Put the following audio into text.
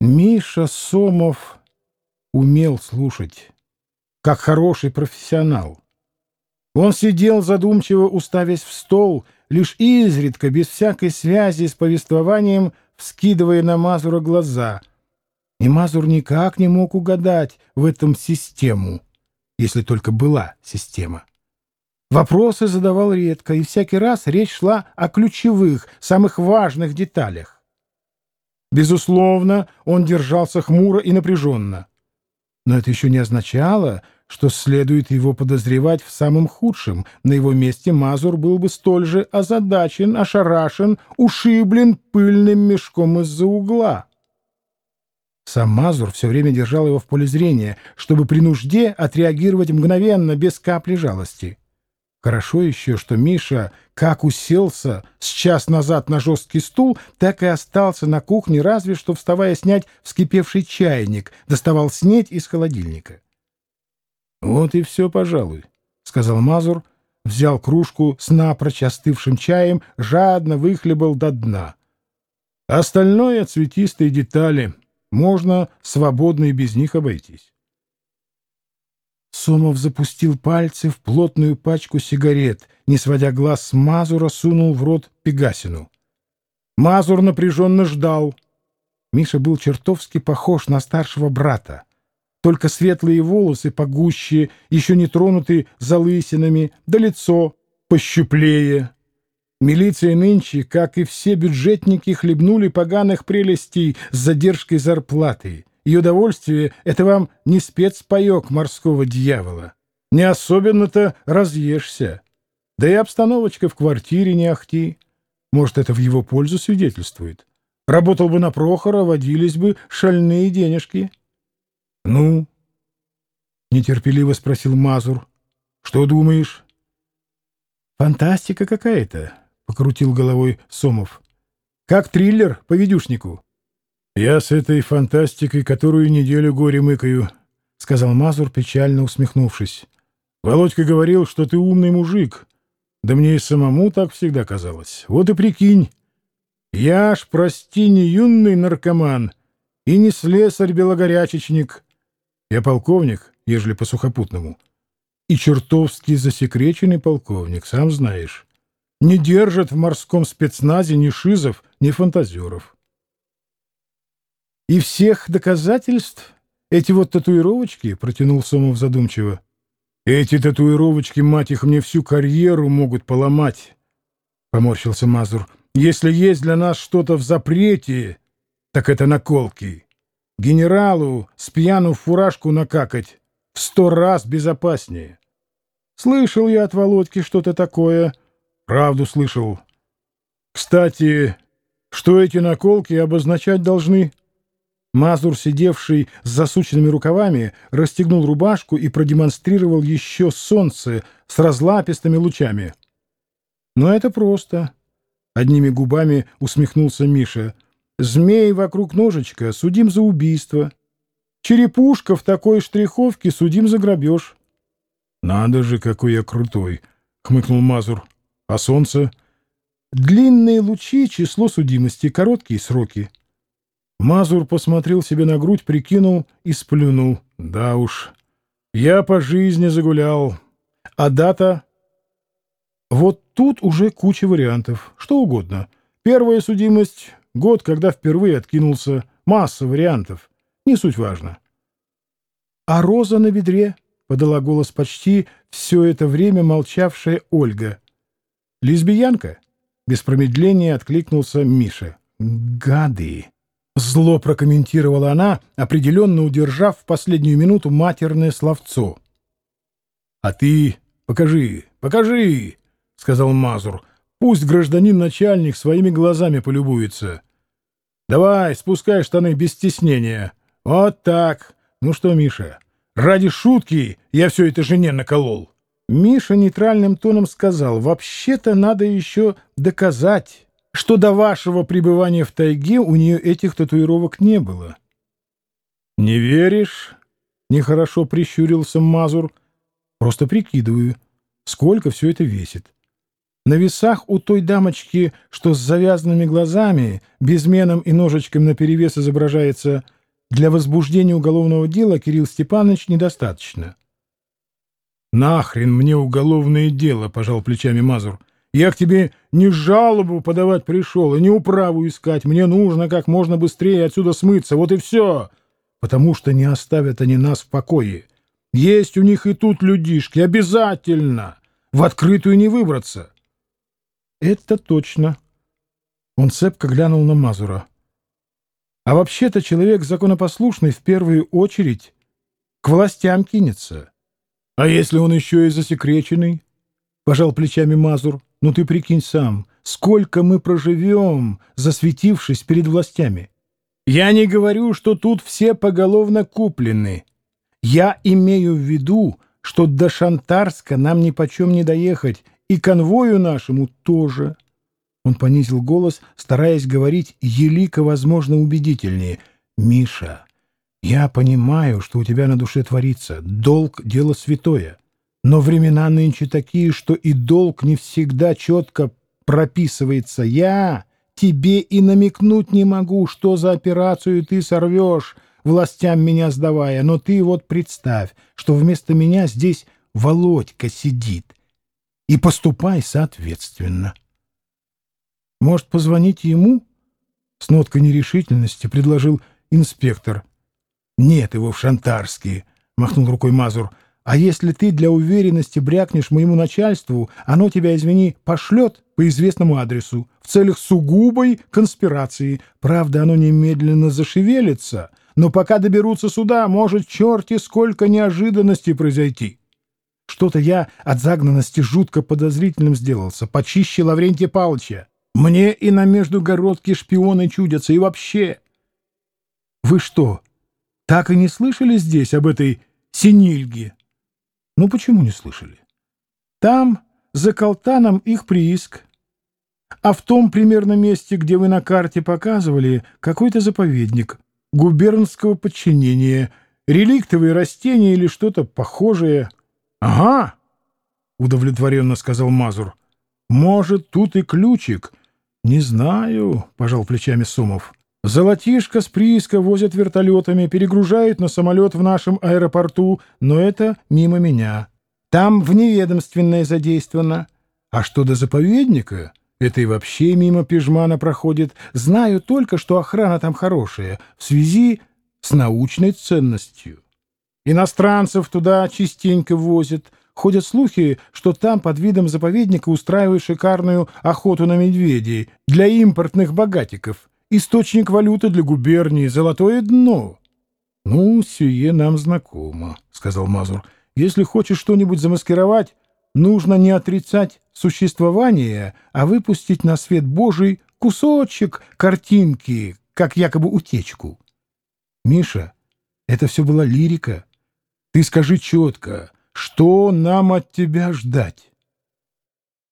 Миша Сомов умел слушать, как хороший профессионал. Он сидел задумчиво, уставясь в стол, лишь изредка, без всякой связи с повествованием, вскидывая на Мазура глаза. И Мазур никак не мог угадать в этом систему, если только была система. Вопросы задавал редко, и всякий раз речь шла о ключевых, самых важных деталях. Безусловно, он держался хмуро и напряженно. Но это еще не означало, что следует его подозревать в самом худшем. На его месте Мазур был бы столь же озадачен, ошарашен, ушиблен пыльным мешком из-за угла. Сам Мазур все время держал его в поле зрения, чтобы при нужде отреагировать мгновенно, без капли жалости. Хорошо еще, что Миша как уселся с час назад на жесткий стул, так и остался на кухне, разве что вставая снять вскипевший чайник, доставал снеть из холодильника. — Вот и все, пожалуй, — сказал Мазур, взял кружку с напрочь остывшим чаем, жадно выхлебал до дна. Остальное — цветистые детали, можно свободно и без них обойтись. Сомов запустил пальцы в плотную пачку сигарет, не сводя глаз с Мазура, сунул в рот Пегасину. Мазур напряженно ждал. Миша был чертовски похож на старшего брата. Только светлые волосы погуще, еще не тронуты залысинами, да лицо пощуплее. Милиция нынче, как и все бюджетники, хлебнули поганых прелестей с задержкой зарплаты. И удовольствие — это вам не спецпаек морского дьявола. Не особенно-то разъешься. Да и обстановочка в квартире не ахти. Может, это в его пользу свидетельствует. Работал бы на Прохора, водились бы шальные денежки. — Ну? — нетерпеливо спросил Мазур. — Что думаешь? — Фантастика какая-то, — покрутил головой Сомов. — Как триллер по видюшнику. «Я с этой фантастикой которую неделю горе мыкаю», — сказал Мазур, печально усмехнувшись. «Володька говорил, что ты умный мужик. Да мне и самому так всегда казалось. Вот и прикинь. Я ж, прости, не юный наркоман и не слесарь-белогорячечник. Я полковник, ежели по сухопутному. И чертовски засекреченный полковник, сам знаешь. Не держат в морском спецназе ни шизов, ни фантазеров». И всех доказательств эти вот татуировочки, — протянул Сомов задумчиво. Эти татуировочки, мать их, мне всю карьеру могут поломать, — поморщился Мазур. Если есть для нас что-то в запрете, так это наколки. Генералу с пьяну в фуражку накакать в сто раз безопаснее. Слышал я от Володьки что-то такое. Правду слышал. Кстати, что эти наколки обозначать должны? Мазур, сидевший с засученными рукавами, расстегнул рубашку и продемонстрировал еще солнце с разлапистыми лучами. «Но это просто», — одними губами усмехнулся Миша. «Змей вокруг ножичка судим за убийство. Черепушка в такой штриховке судим за грабеж». «Надо же, какой я крутой!» — хмыкнул Мазур. «А солнце?» «Длинные лучи — число судимости, короткие сроки». Мазур посмотрел себе на грудь, прикинул и сплюнул. Да уж, я по жизни загулял. А дата? Вот тут уже куча вариантов. Что угодно. Первая судимость — год, когда впервые откинулся. Масса вариантов. Не суть важно. А роза на ведре? — подала голос почти все это время молчавшая Ольга. «Лесбиянка?» — без промедления откликнулся Миша. «Гады!» Зло прокомментировала она, определенно удержав в последнюю минуту матерное словцо. — А ты покажи, покажи, — сказал Мазур. — Пусть гражданин-начальник своими глазами полюбуется. — Давай, спускай штаны без стеснения. Вот так. Ну что, Миша, ради шутки я все это жене наколол. Миша нейтральным тоном сказал, вообще-то надо еще доказать что до вашего пребывания в тайге у нее этих татуировок не было. — Не веришь? — нехорошо прищурился Мазур. — Просто прикидываю, сколько все это весит. На весах у той дамочки, что с завязанными глазами, безменом и ножичком наперевес изображается, для возбуждения уголовного дела Кирилл Степанович недостаточно. «Нахрен мне уголовное дело!» — пожал плечами Мазур. «Я к тебе не жалобу подавать пришел и не управу искать. Мне нужно как можно быстрее отсюда смыться. Вот и все. Потому что не оставят они нас в покое. Есть у них и тут людишки. Обязательно. В открытую не выбраться». Это точно. Он цепко глянул на Мазура. А вообще-то человек законопослушный в первую очередь к властям кинется. А если он еще и засекреченный? Пожал плечами Мазур. Ну ты прикинь сам, сколько мы проживем, засветившись перед властями. Я не говорю, что тут все поголовно куплены. Я имею в виду, что до Шантарска нам ни почем не доехать, и конвою нашему тоже. Он понизил голос, стараясь говорить елико, возможно, убедительнее. «Миша, я понимаю, что у тебя на душе творится. Долг — дело святое. Но времена нынче такие, что и долг не всегда четко прописывается. Я тебе и намекнуть не могу, что за операцию ты сорвешь, властям меня сдавая. Но ты вот представь, что вместо меня здесь Володька сидит и поступай соответственно. Может, позвонить ему? С ноткой нерешительности предложил инспектор. Нет его в Шантарские, махнул рукой Мазур. А если ты для уверенности брякнешь моему начальству, оно тебя, извини, пошлет по известному адресу в целях сугубой конспирации. Правда, оно немедленно зашевелится, но пока доберутся сюда, может черти сколько неожиданностей произойти. Что-то я от загнанности жутко подозрительным сделался, почище Лаврентия Павловича. Мне и на междугородке шпионы чудятся, и вообще. Вы что, так и не слышали здесь об этой Синильге? Ну, почему не слышали? Там, за Колтаном, их прииск. А в том примерно месте, где вы на карте показывали, какой-то заповедник губернского подчинения, реликтовые растения или что-то похожее — «Ага», — удовлетворенно сказал Мазур. «Может, тут и ключик?» «Не знаю», — пожал плечами Сумов. «Золотишко с прииска возят вертолетами, перегружают на самолет в нашем аэропорту, но это мимо меня. Там вневедомственное задействовано. А что до заповедника?» Это и вообще мимо Пижмана проходит. Знаю только, что охрана там хорошая, в связи с научной ценностью. Иностранцев туда частенько возят. Ходят слухи, что там под видом заповедника устраивают шикарную охоту на медведей для импортных богатиков. Источник валюты для губернии, золотое дно. — Ну, сие нам знакомо, — сказал Мазур. — Если хочешь что-нибудь замаскировать, нужно не отрицать существование, а выпустить на свет Божий кусочек картинки, как якобы утечку. Миша, это все была лирика. Ты скажи четко, что нам от тебя ждать?